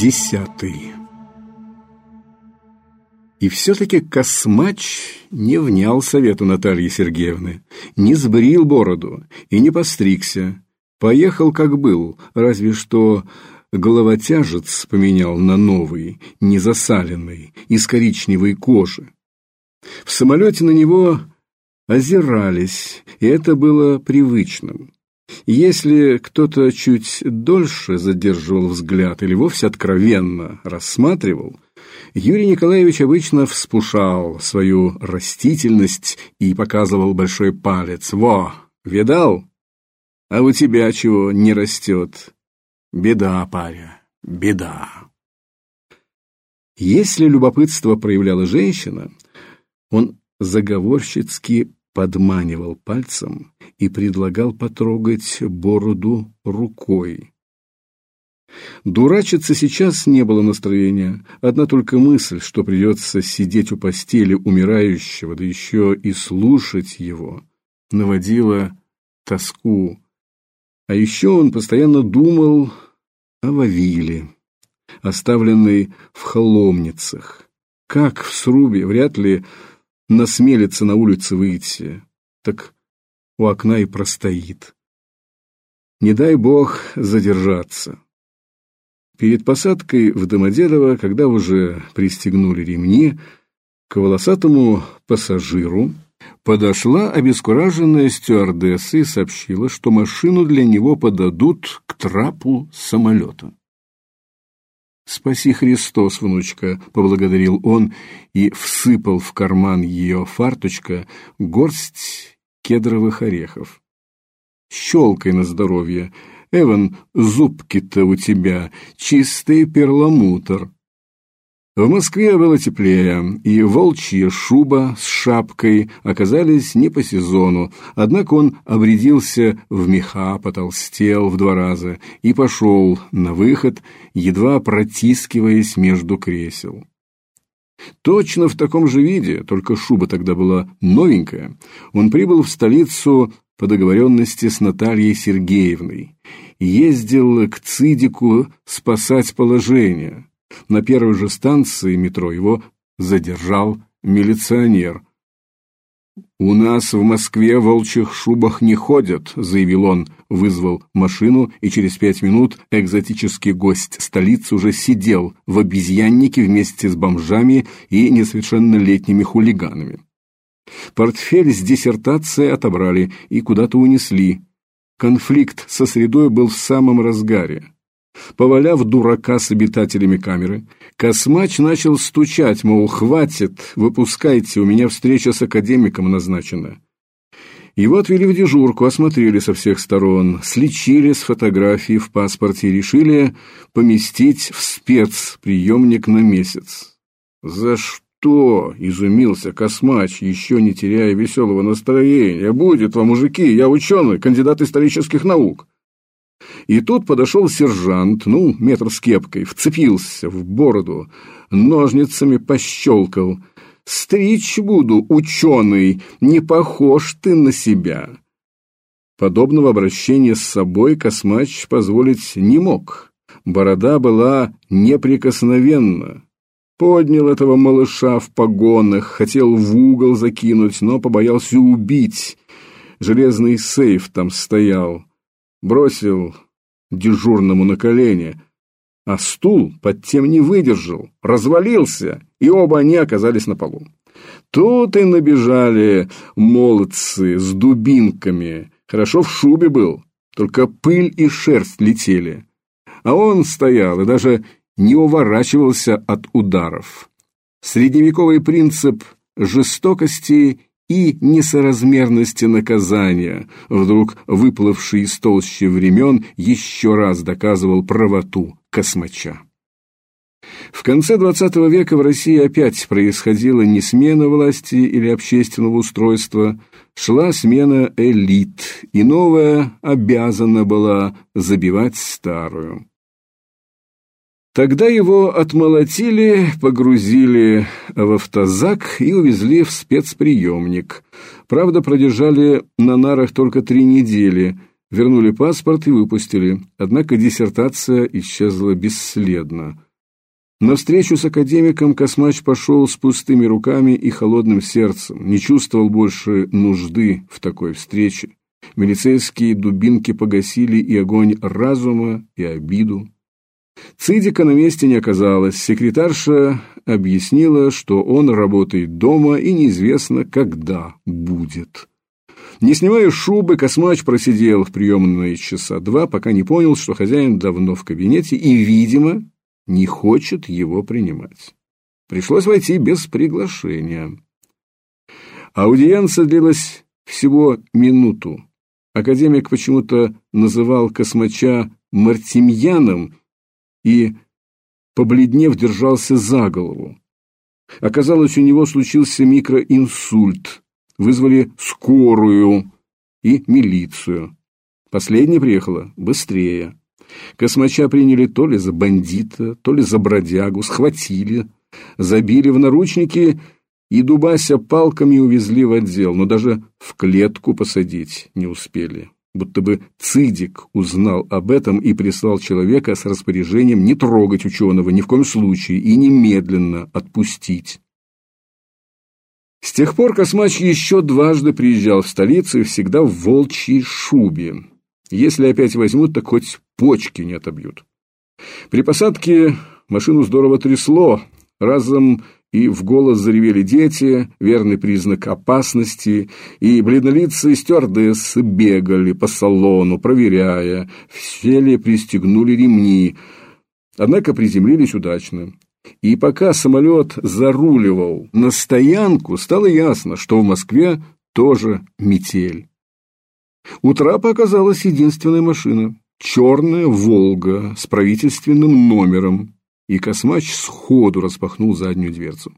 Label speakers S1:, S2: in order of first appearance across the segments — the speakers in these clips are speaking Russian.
S1: Десятый. И все-таки Космач не внял совету Натальи Сергеевны, не сбрил бороду и не постригся. Поехал, как был, разве что головотяжец поменял на новый, незасаленный, из коричневой кожи. В самолете на него озирались, и это было привычным. Если кто-то чуть дольше задерживал взгляд или вовсе откровенно рассматривал, Юрий Николаевич обычно вспушал свою растительность и показывал большой палец. «Во, видал? А у тебя чего не растет? Беда, паря, беда». Если любопытство проявляла женщина, он заговорщицки подманивал пальцем и предлагал потрогать бороду рукой. Дурачиться сейчас не было настроения. Одна только мысль, что придется сидеть у постели умирающего, да еще и слушать его, наводила тоску. А еще он постоянно думал о Вавиле, оставленной в холомницах. Как в срубе, вряд ли насмелится на улицу выйти, так у окна и простоит. Не дай бог задержаться. Перед посадкой в Домодедово, когда уже пристегнули ремни, к волосатому пассажиру подошла обескураженная стюардесса и сообщила, что машину для него подадут к трапу самолета. «Спаси Христос, внучка!» — поблагодарил он и всыпал в карман ее фарточка горсть кедровых орехов. «Щелкай на здоровье! Эван, зубки-то у тебя чистый перламутр!» В Москве было теплее, и волчья шуба с шапкой оказались не по сезону, однако он обрядился в меха, потолстел в два раза и пошел на выход, едва протискиваясь между кресел. Точно в таком же виде, только шуба тогда была новенькая, он прибыл в столицу по договоренности с Натальей Сергеевной, ездил к Цидику спасать положение – на первой же станции метро его задержал милиционер. «У нас в Москве в волчьих шубах не ходят», — заявил он, вызвал машину, и через пять минут экзотический гость столицы уже сидел в обезьяннике вместе с бомжами и несовершеннолетними хулиганами. Портфель с диссертацией отобрали и куда-то унесли. Конфликт со средой был в самом разгаре. Поваляв дурака с обитателями камеры, Космач начал стучать, мол, хватит, выпускайте, у меня встреча с академиком назначена. Его отвели в дежурку, осмотрели со всех сторон, сличили с фотографии в паспорте и решили поместить в спецприемник на месяц. «За что?» — изумился Космач, еще не теряя веселого настроения. «Будет вам, мужики, я ученый, кандидат исторических наук». И тут подошел сержант, ну, метр с кепкой, вцепился в бороду, ножницами пощелкал. «Стричь буду, ученый, не похож ты на себя». Подобного обращения с собой Космач позволить не мог. Борода была неприкосновенна. Поднял этого малыша в погонах, хотел в угол закинуть, но побоялся убить. Железный сейф там стоял бросил дежурному на колени, а стул под тем не выдержал, развалился, и оба они оказались на полу. Тут и набежали молодцы с дубинками. Хорошо в шубе был, только пыль и шерсть летели. А он стоял и даже не уворачивался от ударов. Средневековый принцип жестокости и несоразмерности наказания, вдруг выплывший из толщи времен, еще раз доказывал правоту космача. В конце XX века в России опять происходила не смена власти или общественного устройства, шла смена элит, и новая обязана была забивать старую. Тогда его отмолотили, погрузили в автозак и увезли в спецприемник. Правда, продержали на нарах только три недели, вернули паспорт и выпустили. Однако диссертация исчезла бесследно. На встречу с академиком Космач пошел с пустыми руками и холодным сердцем, не чувствовал больше нужды в такой встрече. Милицейские дубинки погасили и огонь разума, и обиду. Цидика на месте не оказалось. Секретарша объяснила, что он работает дома и неизвестно, когда будет. Не снимая шубы, Космач просидел в приемной часа два, пока не понял, что хозяин давно в кабинете и, видимо, не хочет его принимать. Пришлось войти без приглашения. Аудиенция длилась всего минуту. Академик почему-то называл Космача Мартемьяном и, побледнев, держался за голову. Оказалось, у него случился микроинсульт. Вызвали скорую и милицию. Последняя приехала быстрее. Космача приняли то ли за бандита, то ли за бродягу, схватили, забили в наручники и, дубася палками, увезли в отдел, но даже в клетку посадить не успели. Будто бы Цидик узнал об этом и прислал человека с распоряжением не трогать ученого ни в коем случае и немедленно отпустить. С тех пор Космач еще дважды приезжал в столицу и всегда в волчьей шубе. Если опять возьмут, так хоть почки не отобьют. При посадке машину здорово трясло, разом и в голос заревели дети, верный признак опасности, и бледнолицые стюардессы бегали по салону, проверяя, все ли пристегнули ремни. Однако приземлились удачно. И пока самолет заруливал на стоянку, стало ясно, что в Москве тоже метель. У трапа оказалась единственная машина – черная «Волга» с правительственным номером, и Космач сходу распахнул заднюю дверцу.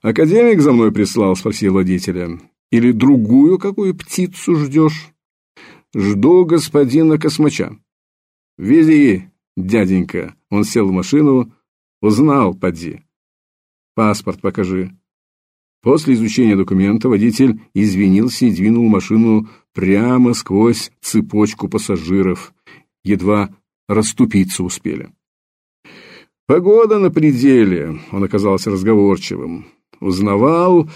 S1: «Академик за мной прислал?» – спросил водителя. «Или другую какую птицу ждешь?» «Жду господина Космача». «Вези, дяденька!» Он сел в машину, узнал, поди. «Паспорт покажи». После изучения документа водитель извинился и двинул машину прямо сквозь цепочку пассажиров. Едва расступиться успели. Погода на пределе, он оказался разговорчивым. Узнавал,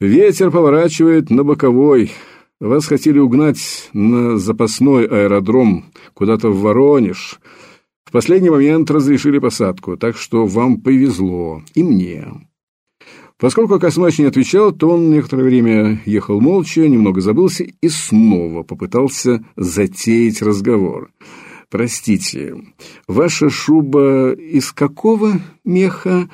S1: ветер поворачивает на боковой. Вас хотели угнать на запасной аэродром куда-то в Воронеж. В последний момент разрешили посадку, так что вам повезло, и мне. Поскольку Космач не отвечал, то он некоторое время ехал молча, немного забылся и снова попытался затеять разговор. «Простите, ваша шуба из какого меха?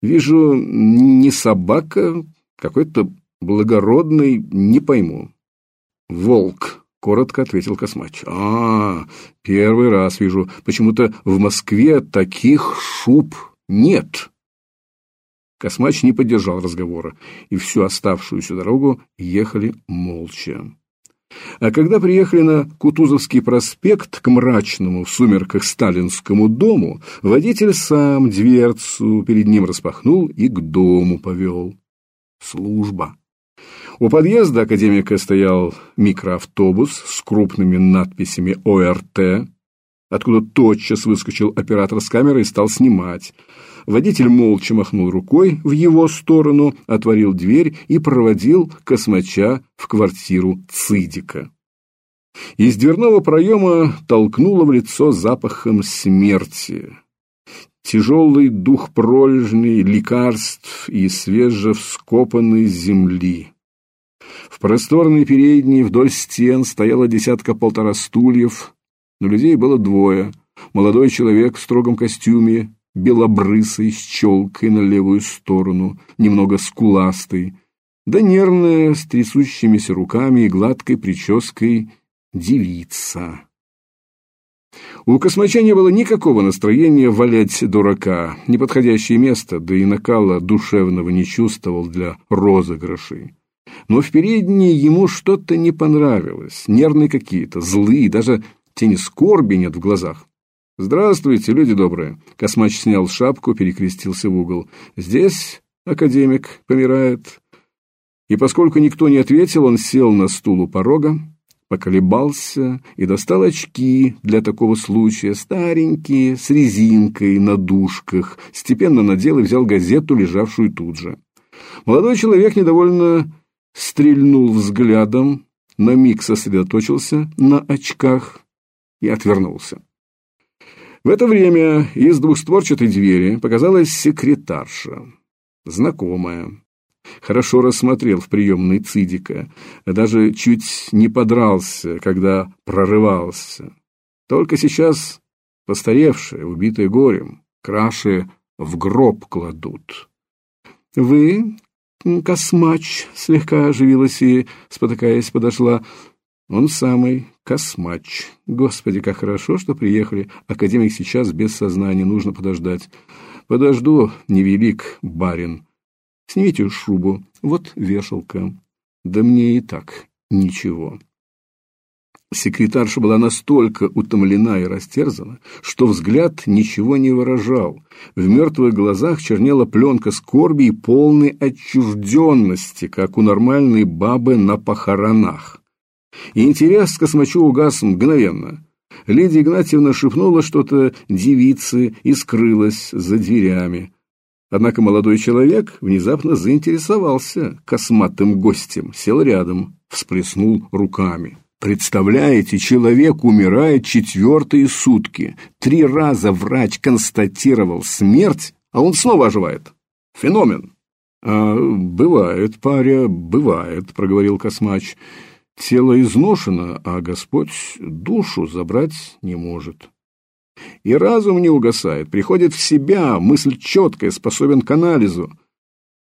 S1: Вижу, не собака, какой-то благородный, не пойму». «Волк», — коротко ответил Космач. «А, первый раз вижу. Почему-то в Москве таких шуб нет». Космач не поддержал разговора, и всю оставшуюся дорогу ехали молча. А когда приехали на Кутузовский проспект к мрачному в сумерках сталинскому дому, водитель сам дверцу перед ним распахнул и к дому повел. Служба. У подъезда академика стоял микроавтобус с крупными надписями ОРТ, откуда тотчас выскочил оператор с камерой и стал снимать. Водитель молча махнул рукой в его сторону, отворил дверь и проводил космача в квартиру Цидика. Из дверного проема толкнуло в лицо запахом смерти. Тяжелый дух пролежней, лекарств и свежевскопанной земли. В просторной передней вдоль стен стояла десятка-полтора стульев, но людей было двое. Молодой человек в строгом костюме белобрысый, с челкой на левую сторону, немного скуластый, да нервная, с трясущимися руками и гладкой прической девица. У Космача не было никакого настроения валять дурака, неподходящее место, да и накала душевного не чувствовал для розыгрышей. Но в передней ему что-то не понравилось, нервные какие-то, злые, даже тени скорби нет в глазах. «Здравствуйте, люди добрые!» Космач снял шапку, перекрестился в угол. «Здесь академик помирает». И поскольку никто не ответил, он сел на стул у порога, поколебался и достал очки для такого случая, старенькие, с резинкой на дужках, степенно надел и взял газету, лежавшую тут же. Молодой человек недовольно стрельнул взглядом, на миг сосредоточился на очках и отвернулся. В это время из двухстворчатой двери показалась секретарша, знакомая. Хорошо рассмотрел в приемной Цидика, даже чуть не подрался, когда прорывался. Только сейчас постаревшая, убитая горем, краши в гроб кладут. Вы, космач, слегка оживилась и, спотыкаясь, подошла. Он самый, космач. Господи, как хорошо, что приехали. Академик сейчас без сознания, нужно подождать. Подожду, невелик барин. Снимите шубу, вот вешалка. Да мне и так ничего. Секретарша была настолько утомлена и растерзана, что взгляд ничего не выражал. В мертвых глазах чернела пленка скорби и полной отчужденности, как у нормальной бабы на похоронах. И интерес к космачу угас мгновенно. Лидия Игнатьевна шепнула что-то девице и скрылась за дверями. Однако молодой человек внезапно заинтересовался косматым гостем, сел рядом, всплеснул руками. Представляете, человек умирает четвертые сутки. Три раза врач констатировал смерть, а он снова оживает. Феномен. А, бывает, паря, бывает, проговорил Космач. Тело изношено, а Господь душу забрать не может. И разум не угасает, приходит в себя, мысль четкая, способен к анализу.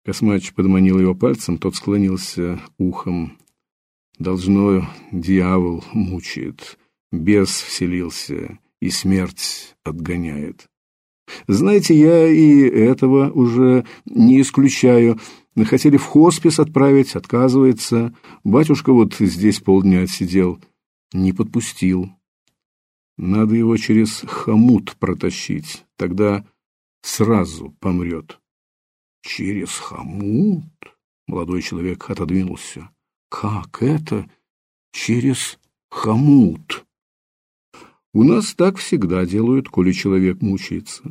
S1: Космач подманил его пальцем, тот склонился ухом. Должно, дьявол мучает, бес вселился и смерть отгоняет. Знаете, я и этого уже не исключаю. Хотели в хоспис отправить, отказывается. Батюшка вот здесь полдня отсидел, не подпустил. Надо его через хомут протащить, тогда сразу помрет. Через хомут? Молодой человек отодвинулся. Как это через хомут? У нас так всегда делают, коли человек мучается.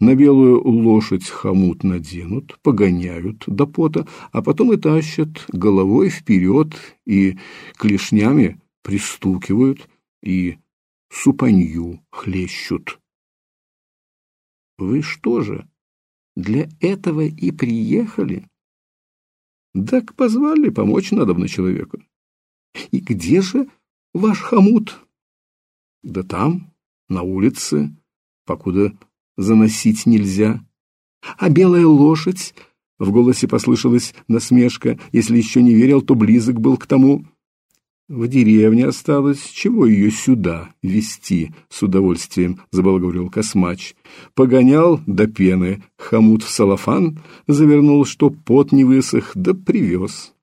S1: На белую лошадь хомут наденут, погоняют до пота, а потом и тащат головой вперед и клешнями пристукивают и супанью хлещут. Вы что же, для этого и приехали? Так позвали, помочь надо на человеку. И где же ваш хомут? Да там, на улице, покуда заносить нельзя. А белая лошадь? В голосе послышалась насмешка. Если еще не верил, то близок был к тому. В деревне осталось, чего ее сюда вести? С удовольствием забалговорил Космач. Погонял до пены, хомут в салафан завернул, чтоб пот не высох, да привез.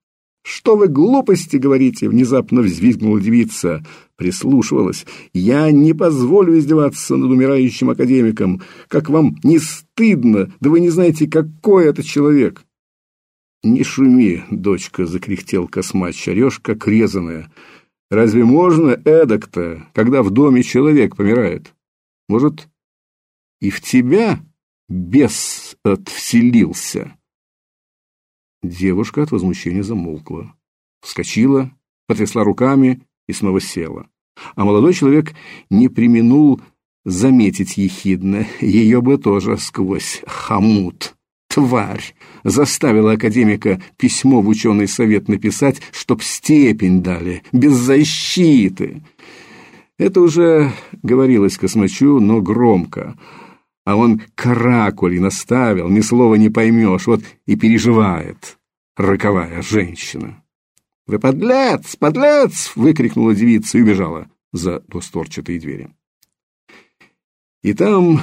S1: Что вы глупости говорите? Внезапно взвизгнула девица, прислушивалась. Я не позволю издеваться над умирающим академиком. Как вам не стыдно? Да вы не знаете, какой это человек. «Не шуми, дочка!» — закряхтел космач, орешь, как резаная. «Разве можно эдак-то, когда в доме человек помирает? Может, и в тебя бес отвселился?» Девушка от возмущения замолкла, вскочила, потрясла руками и снова села. А молодой человек не применул заметить ехидно, ее бы тоже сквозь хомут тварь, заставила академика письмо в ученый совет написать, чтоб степень дали, без защиты. Это уже говорилось Космачу, но громко. А он каракули наставил, ни слова не поймешь, вот и переживает роковая женщина. «Вы подлец, подлец!» — выкрикнула девица и убежала за двустворчатые двери. И там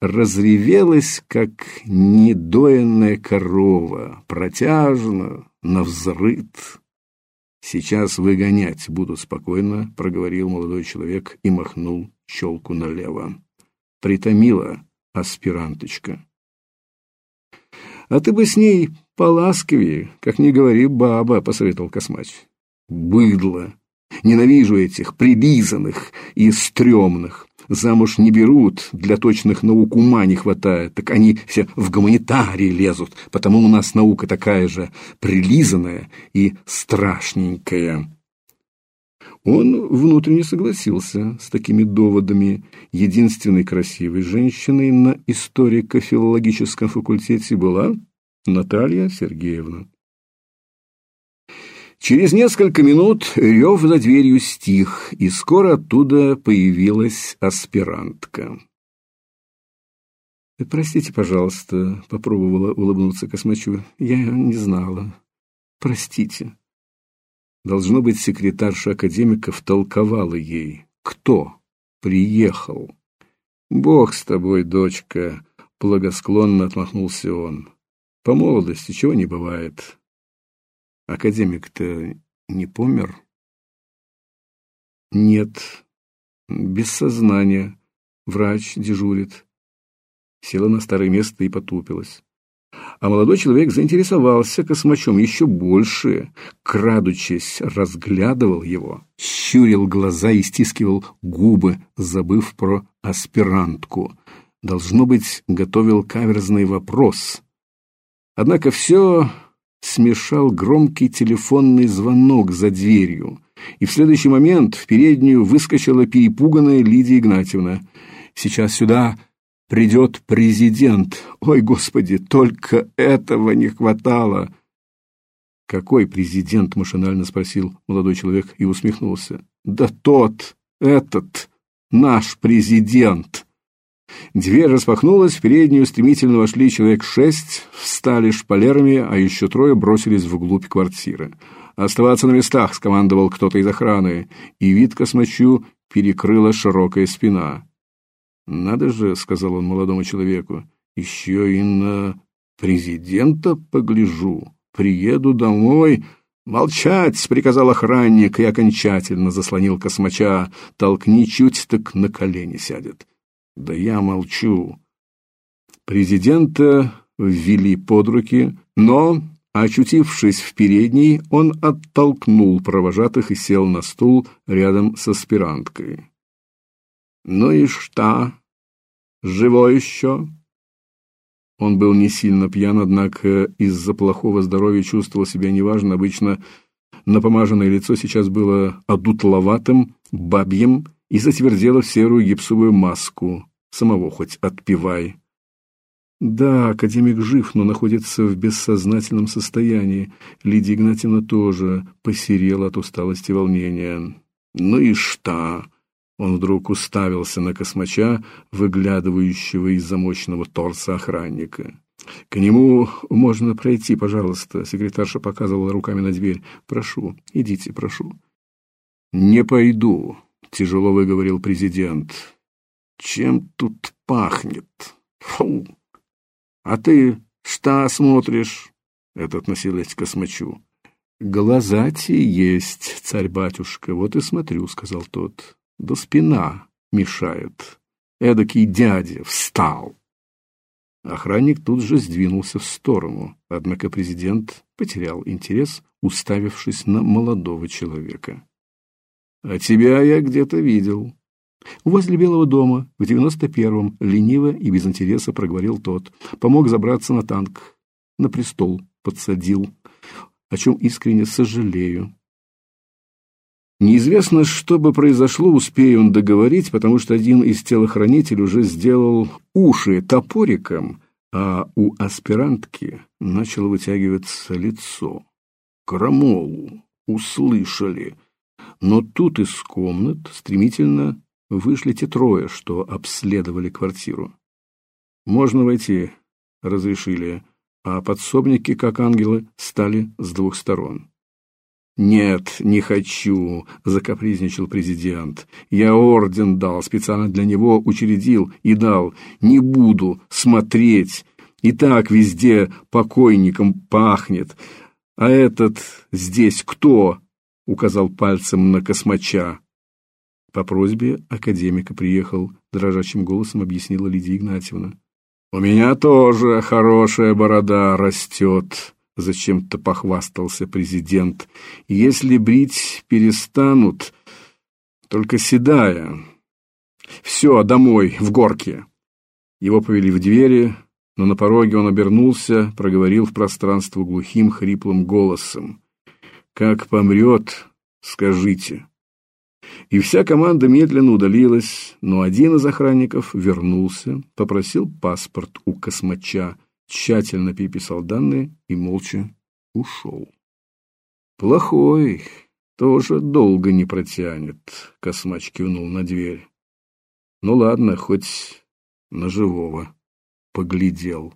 S1: разревелась, как недоенная корова, протяжно, навзрыд. «Сейчас выгонять буду спокойно», — проговорил молодой человек и махнул челку налево. Притомила аспиранточка. «А ты бы с ней поласковее, как не говори баба», — посоветовал Космач. «Быдло! Ненавижу этих прилизанных и стрёмных. Замуж не берут, для точных наук ума не хватает, так они все в гуманитарии лезут, потому у нас наука такая же прилизанная и страшненькая. Он внутренне согласился с такими доводами. Единственной красивой женщиной на историко-филологическом факультете была Наталья Сергеевна. Через несколько минут рев за дверью стих, и скоро оттуда появилась аспирантка. «Простите, пожалуйста», — попробовала улыбнуться Космачу. «Я не знала. Простите». Должно быть, секретарша академика втолковала ей, кто приехал. «Бог с тобой, дочка», — благосклонно отмахнулся он. «По молодости чего не бывает». Академик-то не помер? Нет. Без сознания. Врач дежурит. Села на старое место и потупилась. А молодой человек заинтересовался космачом еще больше, крадучись, разглядывал его, щурил глаза и стискивал губы, забыв про аспирантку. Должно быть, готовил каверзный вопрос. Однако все смешал громкий телефонный звонок за дверью, и в следующий момент в переднюю выскочила перепуганная Лидия Игнатьевна. «Сейчас сюда придет президент. Ой, Господи, только этого не хватало!» «Какой президент?» — машинально спросил молодой человек и усмехнулся. «Да тот, этот, наш президент!» Дверь распахнулась, в переднюю стремительно вошли человек шесть, встали шпалерами, а еще трое бросились вглубь квартиры. «Оставаться на местах!» — скомандовал кто-то из охраны, и вид космачу перекрыла широкая спина. «Надо же», — сказал он молодому человеку, — «еще и на президента погляжу. Приеду домой...» «Молчать!» — приказал охранник и окончательно заслонил космача. «Толкни чуть, так на колени сядет». Да я молчу. Президента ввели под руки, но, очутившись в передней, он оттолкнул провожатых и сел на стул рядом с аспиранткой. «Ну и что? Живой еще?» Он был не сильно пьян, однако из-за плохого здоровья чувствовал себя неважно. Обычно напомаженное лицо сейчас было одутловатым, бабьим и затвердело в серую гипсовую маску. Самого хоть отпевай. Да, академик жив, но находится в бессознательном состоянии. Лидия Игнатьевна тоже посерела от усталости и волнения. Ну и что? Он вдруг уставился на космача, выглядывающего из замочного торса охранника. К нему можно пройти, пожалуйста, секретарша показывала руками на дверь. Прошу, идите, прошу. Не пойду, тяжело выговорил президент. Чем тут пахнет? Фу. А ты что смотришь? Это относилось к космачу. Глаза те есть, царь-батюшка, вот и смотрю, сказал тот. Да спина мешает. Эдакий дядя встал. Охранник тут же сдвинулся в сторону, однако президент потерял интерес, уставившись на молодого человека. А тебя я где-то видел. Возле Белого дома, в девяносто первом, лениво и без интереса проговорил тот. Помог забраться на танк, на престол подсадил, о чем искренне сожалею. Неизвестно, что бы произошло, успею он договорить, потому что один из телохранителей уже сделал уши топориком, а у аспирантки начало вытягиваться лицо. Крамолу услышали, но тут из комнат стремительно вышли те трое, что обследовали квартиру. «Можно войти», — разрешили, а подсобники, как ангелы, стали с двух сторон. «Нет, не хочу», — закапризничал президент. «Я орден дал, специально для него учредил и дал. Не буду смотреть. И так везде покойником пахнет. А этот здесь кто?» — указал пальцем на космача. По просьбе академика приехал, дрожащим голосом объяснила Лидия Игнатьевна. У меня тоже хорошая борода растет, зачем-то похвастался президент. Если брить перестанут, только седая. Все, домой, в горке. Его повели в двери, но на пороге он обернулся, проговорил в пространство глухим хриплым голосом: "Как помрет, скажите". И вся команда медленно удалилась, но один из охранников вернулся, попросил паспорт у космача, тщательно переписал данные и молча ушел. Плохой, тоже долго не протянет, космач кивнул на дверь. Ну ладно, хоть на живого поглядел.